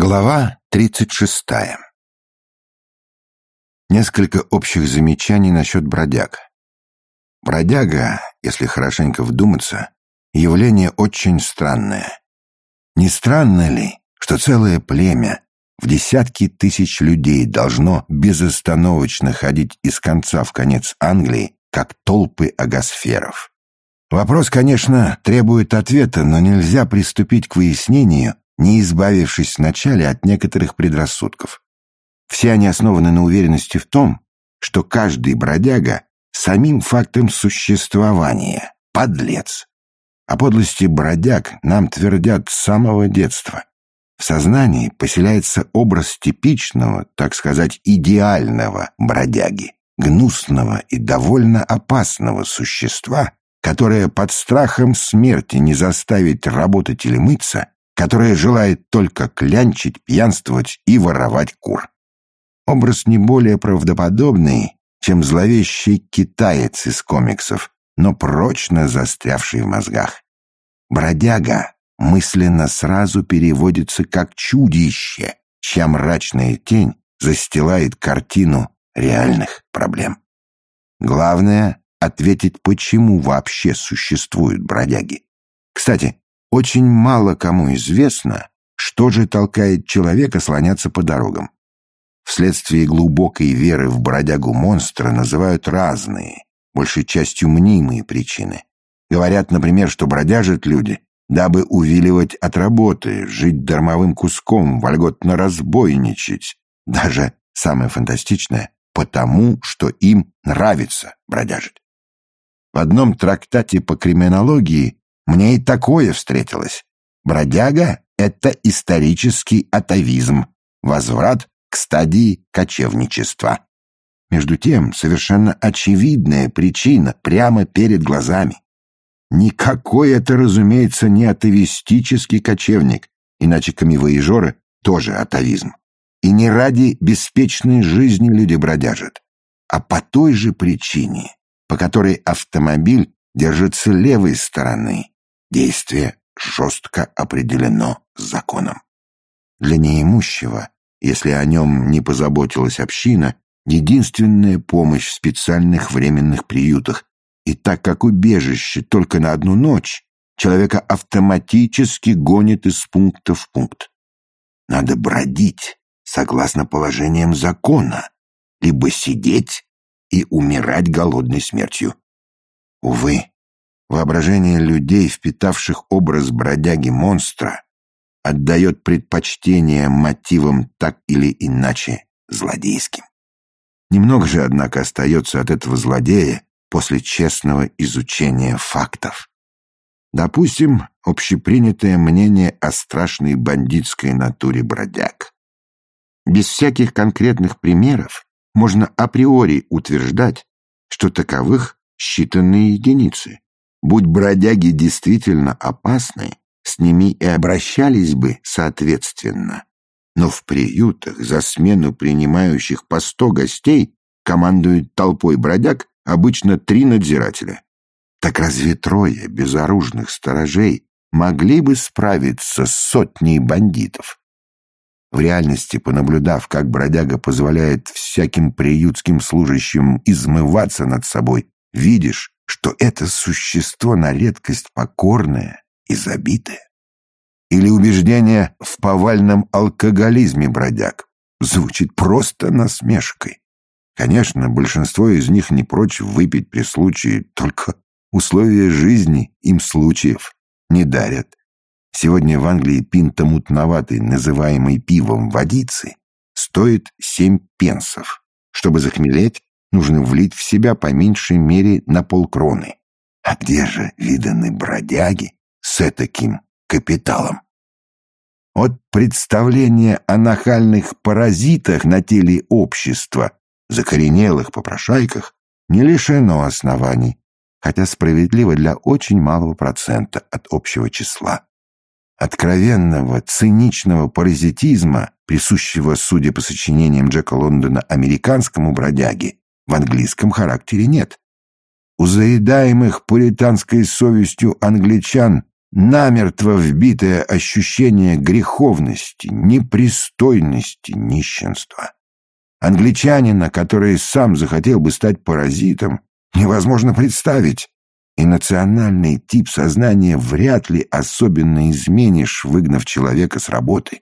Глава 36. Несколько общих замечаний насчет бродяг. Бродяга, если хорошенько вдуматься, явление очень странное. Не странно ли, что целое племя в десятки тысяч людей должно безостановочно ходить из конца в конец Англии, как толпы агосферов? Вопрос, конечно, требует ответа, но нельзя приступить к выяснению, не избавившись вначале от некоторых предрассудков. Все они основаны на уверенности в том, что каждый бродяга самим фактом существования – подлец. О подлости бродяг нам твердят с самого детства. В сознании поселяется образ типичного, так сказать, идеального бродяги, гнусного и довольно опасного существа, которое под страхом смерти не заставит работать или мыться, которая желает только клянчить, пьянствовать и воровать кур. Образ не более правдоподобный, чем зловещий китаец из комиксов, но прочно застрявший в мозгах. Бродяга мысленно сразу переводится как чудище, чья мрачная тень застилает картину реальных проблем. Главное — ответить, почему вообще существуют бродяги. Кстати, очень мало кому известно, что же толкает человека слоняться по дорогам. Вследствие глубокой веры в бродягу-монстра называют разные, большей частью мнимые причины. Говорят, например, что бродяжат люди, дабы увиливать от работы, жить дармовым куском, вольготно разбойничать. Даже самое фантастичное — потому, что им нравится бродяжить. В одном трактате по криминологии мне и такое встретилось. Бродяга — это исторический атовизм, возврат к стадии кочевничества. Между тем, совершенно очевидная причина прямо перед глазами. Никакой это, разумеется, не атовистический кочевник, иначе камевоежоры тоже атовизм. И не ради беспечной жизни люди бродяжат, а по той же причине, по которой автомобиль держится левой стороны, Действие жестко определено законом. Для неимущего, если о нем не позаботилась община, единственная помощь в специальных временных приютах, и так как убежище только на одну ночь, человека автоматически гонит из пункта в пункт. Надо бродить, согласно положениям закона, либо сидеть и умирать голодной смертью. Увы, Воображение людей, впитавших образ бродяги-монстра, отдает предпочтение мотивам так или иначе злодейским. Немного же, однако, остается от этого злодея после честного изучения фактов. Допустим, общепринятое мнение о страшной бандитской натуре бродяг. Без всяких конкретных примеров можно априори утверждать, что таковых считанные единицы. Будь бродяги действительно опасны, с ними и обращались бы соответственно. Но в приютах за смену принимающих по сто гостей командуют толпой бродяг обычно три надзирателя. Так разве трое безоружных сторожей могли бы справиться с сотней бандитов? В реальности, понаблюдав, как бродяга позволяет всяким приютским служащим измываться над собой, видишь, что это существо на редкость покорное и забитое? Или убеждение в повальном алкоголизме бродяг? Звучит просто насмешкой. Конечно, большинство из них не прочь выпить при случае, только условия жизни им случаев не дарят. Сегодня в Англии пинта мутноватой, называемой пивом водицы, стоит семь пенсов. Чтобы захмелеть, нужно влить в себя по меньшей мере на полкроны. А где же виданы бродяги с таким капиталом? От представления о нахальных паразитах на теле общества, закоренелых попрошайках, не лишено оснований, хотя справедливо для очень малого процента от общего числа. Откровенного, циничного паразитизма, присущего, судя по сочинениям Джека Лондона, американскому бродяге, в английском характере нет. У заедаемых пуританской совестью англичан намертво вбитое ощущение греховности, непристойности, нищенства. Англичанина, который сам захотел бы стать паразитом, невозможно представить, и национальный тип сознания вряд ли особенно изменишь, выгнав человека с работы.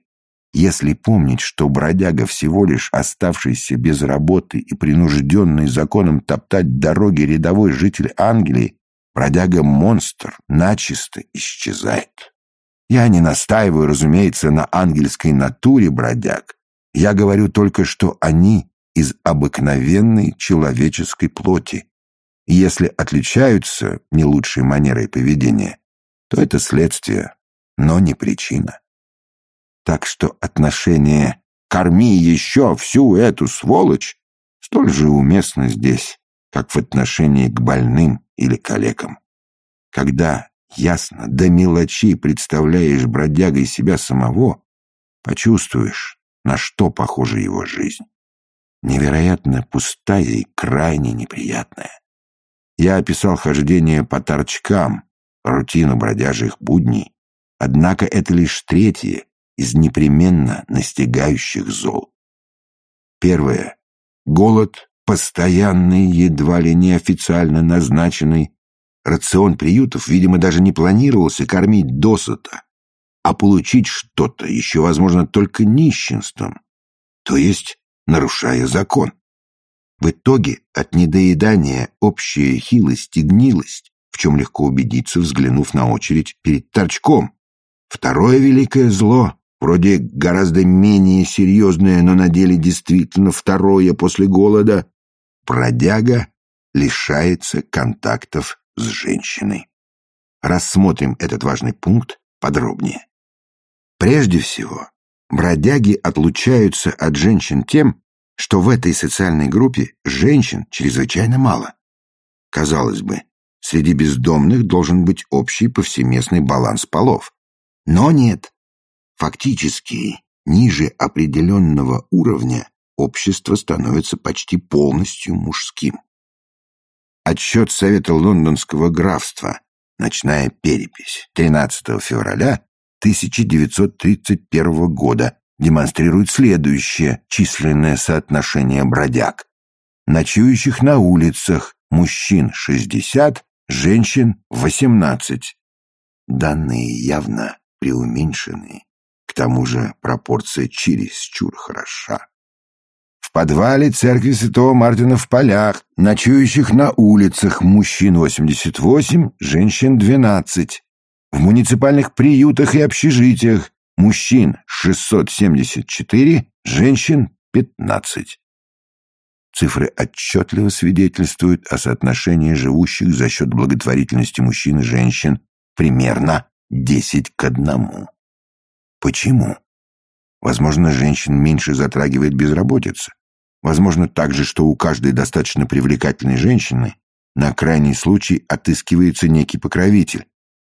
Если помнить, что бродяга всего лишь оставшийся без работы и принужденный законом топтать дороги рядовой житель Англии, бродяга-монстр начисто исчезает. Я не настаиваю, разумеется, на ангельской натуре бродяг. Я говорю только, что они из обыкновенной человеческой плоти. И если отличаются не лучшей манерой поведения, то это следствие, но не причина. Так что отношение «корми еще всю эту сволочь» столь же уместно здесь, как в отношении к больным или калекам. Когда ясно до мелочей представляешь бродягой себя самого, почувствуешь, на что похожа его жизнь. Невероятно пустая и крайне неприятная. Я описал хождение по торчкам, рутину бродяжих будней, однако это лишь третье из непременно настигающих зол. Первое. Голод, постоянный, едва ли не официально назначенный. Рацион приютов, видимо, даже не планировался кормить досыта, а получить что-то еще возможно только нищенством, то есть нарушая закон. В итоге от недоедания общая хилость и гнилость, в чем легко убедиться, взглянув на очередь перед торчком. Второе великое зло вроде гораздо менее серьезное, но на деле действительно второе после голода, бродяга лишается контактов с женщиной. Рассмотрим этот важный пункт подробнее. Прежде всего, бродяги отлучаются от женщин тем, что в этой социальной группе женщин чрезвычайно мало. Казалось бы, среди бездомных должен быть общий повсеместный баланс полов. Но нет. Фактически, ниже определенного уровня общество становится почти полностью мужским. Отчет Совета Лондонского графства «Ночная перепись» 13 февраля 1931 года демонстрирует следующее численное соотношение бродяг. Ночующих на улицах мужчин 60, женщин 18. Данные явно преуменьшены тому же пропорция чересчур хороша. В подвале церкви Святого Мартина в полях, ночующих на улицах мужчин 88, женщин 12. В муниципальных приютах и общежитиях мужчин 674, женщин 15. Цифры отчетливо свидетельствуют о соотношении живущих за счет благотворительности мужчин и женщин примерно 10 к одному. Почему? Возможно, женщин меньше затрагивает безработица. Возможно также, что у каждой достаточно привлекательной женщины на крайний случай отыскивается некий покровитель.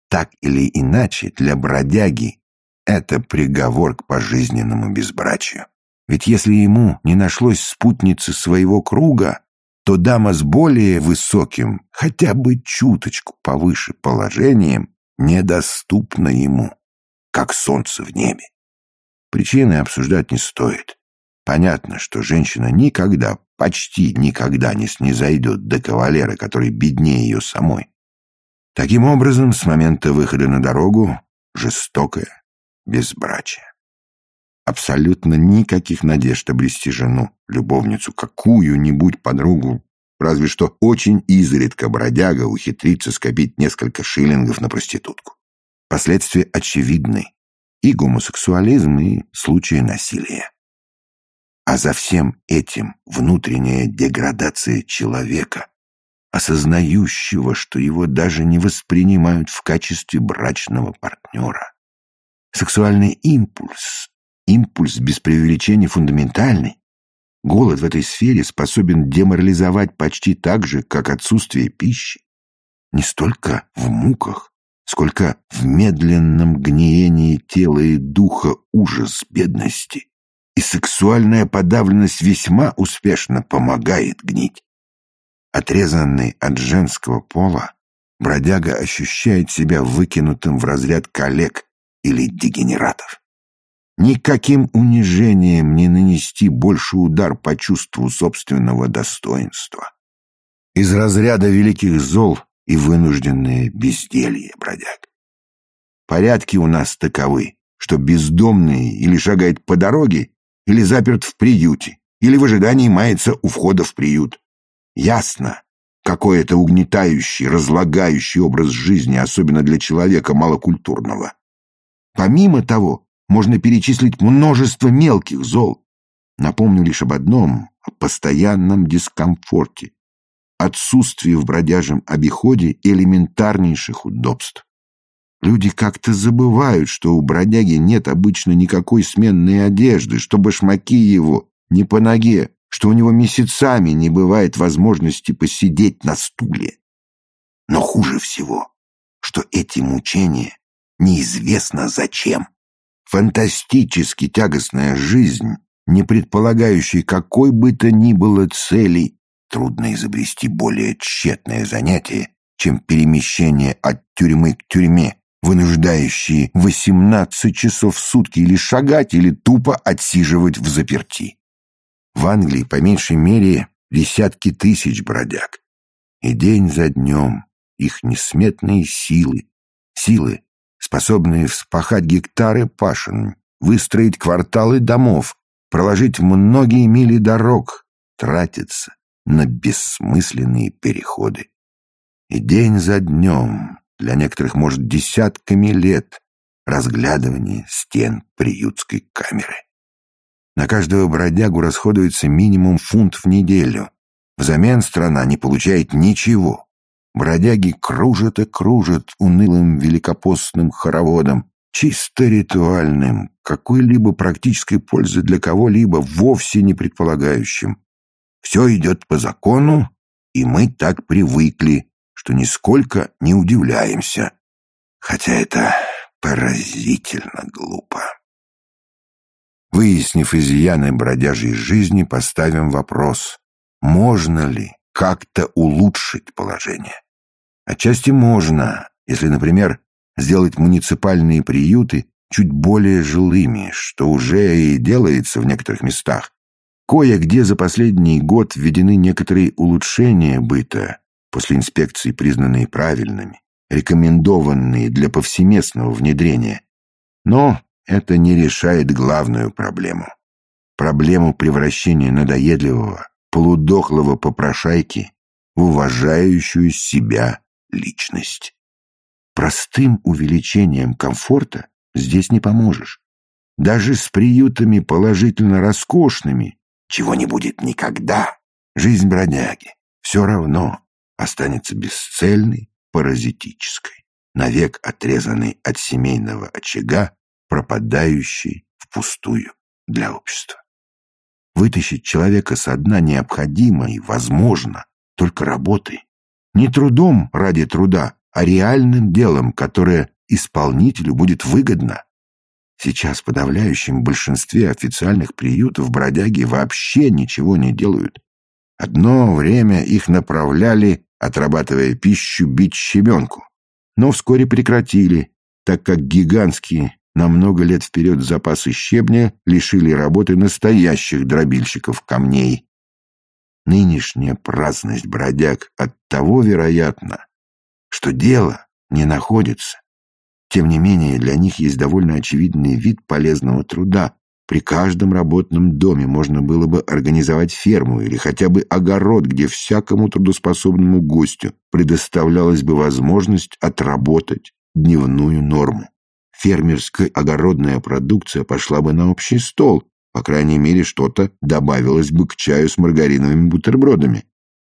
Так или иначе, для бродяги это приговор к пожизненному безбрачию. Ведь если ему не нашлось спутницы своего круга, то дама с более высоким, хотя бы чуточку повыше положением, недоступна ему как солнце в небе. Причины обсуждать не стоит. Понятно, что женщина никогда, почти никогда не снизойдет до кавалера, который беднее ее самой. Таким образом, с момента выхода на дорогу жестокое безбрачие. Абсолютно никаких надежд обрести жену, любовницу, какую-нибудь подругу, разве что очень изредка бродяга ухитрится скопить несколько шиллингов на проститутку. Последствия очевидны. И гомосексуализм, и случаи насилия. А за всем этим внутренняя деградация человека, осознающего, что его даже не воспринимают в качестве брачного партнера. Сексуальный импульс, импульс без преувеличения фундаментальный, голод в этой сфере способен деморализовать почти так же, как отсутствие пищи. Не столько в муках, сколько в медленном гниении тела и духа ужас бедности. И сексуальная подавленность весьма успешно помогает гнить. Отрезанный от женского пола, бродяга ощущает себя выкинутым в разряд коллег или дегенератов. Никаким унижением не нанести больше удар по чувству собственного достоинства. Из разряда великих зол и вынужденное безделье бродяг. Порядки у нас таковы, что бездомный или шагает по дороге, или заперт в приюте, или в ожидании мается у входа в приют. Ясно, какой это угнетающий, разлагающий образ жизни, особенно для человека малокультурного. Помимо того, можно перечислить множество мелких зол. Напомню лишь об одном — о постоянном дискомфорте, отсутствии в бродяжем обиходе элементарнейших удобств. Люди как-то забывают, что у бродяги нет обычно никакой сменной одежды, что башмаки его не по ноге, что у него месяцами не бывает возможности посидеть на стуле. Но хуже всего, что эти мучения неизвестно зачем. Фантастически тягостная жизнь, не предполагающая какой бы то ни было цели, трудно изобрести более тщетное занятие, чем перемещение от тюрьмы к тюрьме, вынуждающие 18 часов в сутки или шагать, или тупо отсиживать в заперти. В Англии, по меньшей мере, десятки тысяч бродяг. И день за днем их несметные силы, силы, способные вспахать гектары пашин, выстроить кварталы домов, проложить многие мили дорог, тратятся на бессмысленные переходы. И день за днем, для некоторых, может, десятками лет, разглядывание стен приютской камеры. На каждого бродягу расходуется минимум фунт в неделю. Взамен страна не получает ничего. Бродяги кружат и кружат унылым великопостным хороводом, чисто ритуальным, какой-либо практической пользы для кого-либо вовсе не предполагающим. Все идет по закону, и мы так привыкли, что нисколько не удивляемся. Хотя это поразительно глупо. Выяснив изъяны бродяжьей жизни, поставим вопрос, можно ли как-то улучшить положение. Отчасти можно, если, например, сделать муниципальные приюты чуть более жилыми, что уже и делается в некоторых местах. Кое-где за последний год введены некоторые улучшения быта, после инспекции признанные правильными, рекомендованные для повсеместного внедрения. Но это не решает главную проблему. Проблему превращения надоедливого, полудохлого попрошайки в уважающую себя личность. Простым увеличением комфорта здесь не поможешь. Даже с приютами положительно роскошными, чего не будет никогда, жизнь бродяги все равно останется бесцельной, паразитической, навек отрезанной от семейного очага, пропадающей впустую для общества. Вытащить человека со дна необходимо и возможно только работой. Не трудом ради труда, а реальным делом, которое исполнителю будет выгодно. Сейчас в подавляющем большинстве официальных приютов бродяги вообще ничего не делают. Одно время их направляли, отрабатывая пищу, бить щебенку. Но вскоре прекратили, так как гигантские на много лет вперед запасы щебня лишили работы настоящих дробильщиков камней. Нынешняя праздность бродяг от того, вероятно, что дело не находится. Тем не менее, для них есть довольно очевидный вид полезного труда. При каждом работном доме можно было бы организовать ферму или хотя бы огород, где всякому трудоспособному гостю предоставлялась бы возможность отработать дневную норму фермерская огородная продукция пошла бы на общий стол, по крайней мере, что-то добавилось бы к чаю с маргариновыми бутербродами.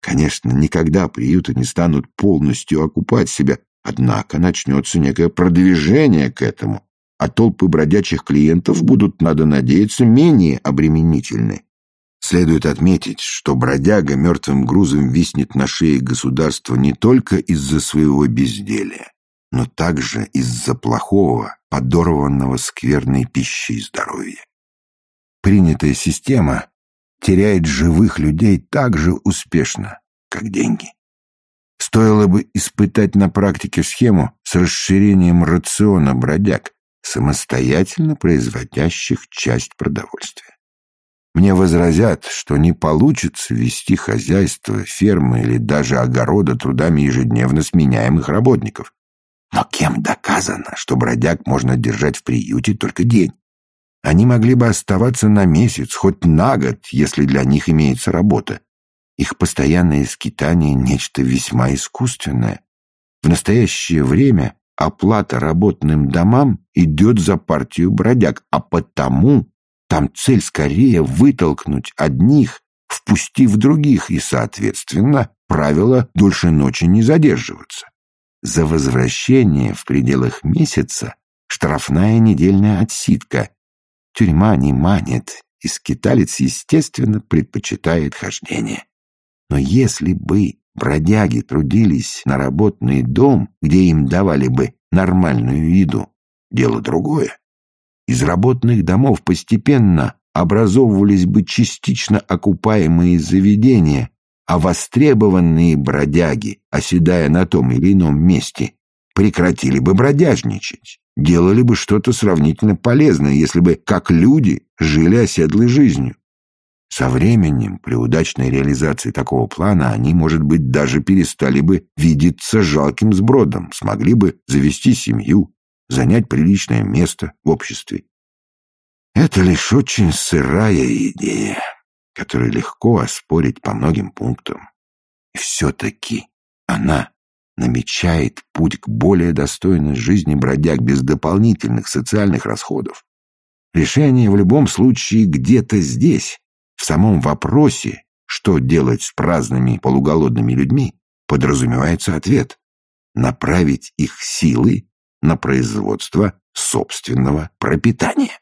Конечно, никогда приюты не станут полностью окупать себя, однако начнется некое продвижение к этому, а толпы бродячих клиентов будут, надо надеяться, менее обременительны. Следует отметить, что бродяга мертвым грузом виснет на шее государства не только из-за своего безделия но также из-за плохого, подорванного скверной пищей здоровья. Принятая система теряет живых людей так же успешно, как деньги. Стоило бы испытать на практике схему с расширением рациона бродяг, самостоятельно производящих часть продовольствия. Мне возразят, что не получится вести хозяйство, фермы или даже огорода трудами ежедневно сменяемых работников. Но кем доказано, что бродяг можно держать в приюте только день? Они могли бы оставаться на месяц, хоть на год, если для них имеется работа. Их постоянное скитание — нечто весьма искусственное. В настоящее время оплата работным домам идет за партию бродяг, а потому там цель скорее вытолкнуть одних, впустив других, и, соответственно, правило дольше ночи не задерживаться. За возвращение в пределах месяца штрафная недельная отсидка. Тюрьма не манит, и скиталец, естественно, предпочитает хождение. Но если бы бродяги трудились на работный дом, где им давали бы нормальную еду, дело другое. Из работных домов постепенно образовывались бы частично окупаемые заведения, а востребованные бродяги, оседая на том или ином месте, прекратили бы бродяжничать, делали бы что-то сравнительно полезное, если бы, как люди, жили оседлой жизнью. Со временем, при удачной реализации такого плана, они, может быть, даже перестали бы видеться жалким сбродом, смогли бы завести семью, занять приличное место в обществе. Это лишь очень сырая идея, которую легко оспорить по многим пунктам. И все-таки она намечает путь к более достойной жизни бродяг без дополнительных социальных расходов. Решение в любом случае где-то здесь, в самом вопросе, что делать с праздными полуголодными людьми, подразумевается ответ – направить их силы на производство собственного пропитания.